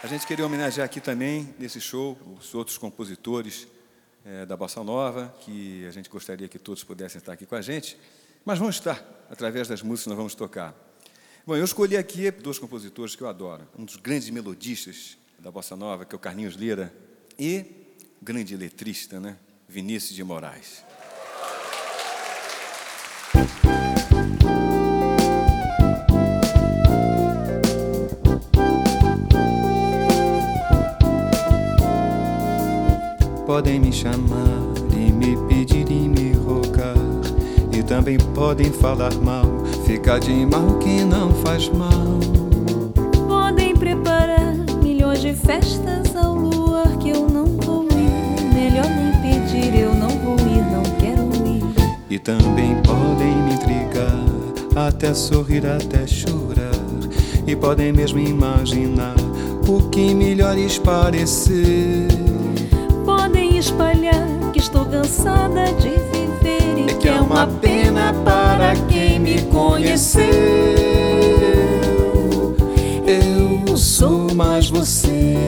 A gente queria homenagear aqui também, nesse show, os outros compositores é, da Bossa Nova, que a gente gostaria que todos pudessem estar aqui com a gente, mas vão estar, através das músicas que nós vamos tocar. Bom, eu escolhi aqui dois compositores que eu adoro. Um dos grandes melodistas da Bossa Nova, que é o Carlinhos Lira, e grande letrista, né? Vinícius de Moraes. Podem me chamar e me pedir e me rogar. E também podem falar mal, ficar de mal que não faz mal. Podem preparar milhões de festas ao luar que eu não vou ir. Melhor nem pedir, eu não vou ir, não quero ir. E também podem me intrigar, até sorrir, até chorar. E podem mesmo imaginar o que melhores parecer uma pena para quem me conheceu. Eu sou mais você.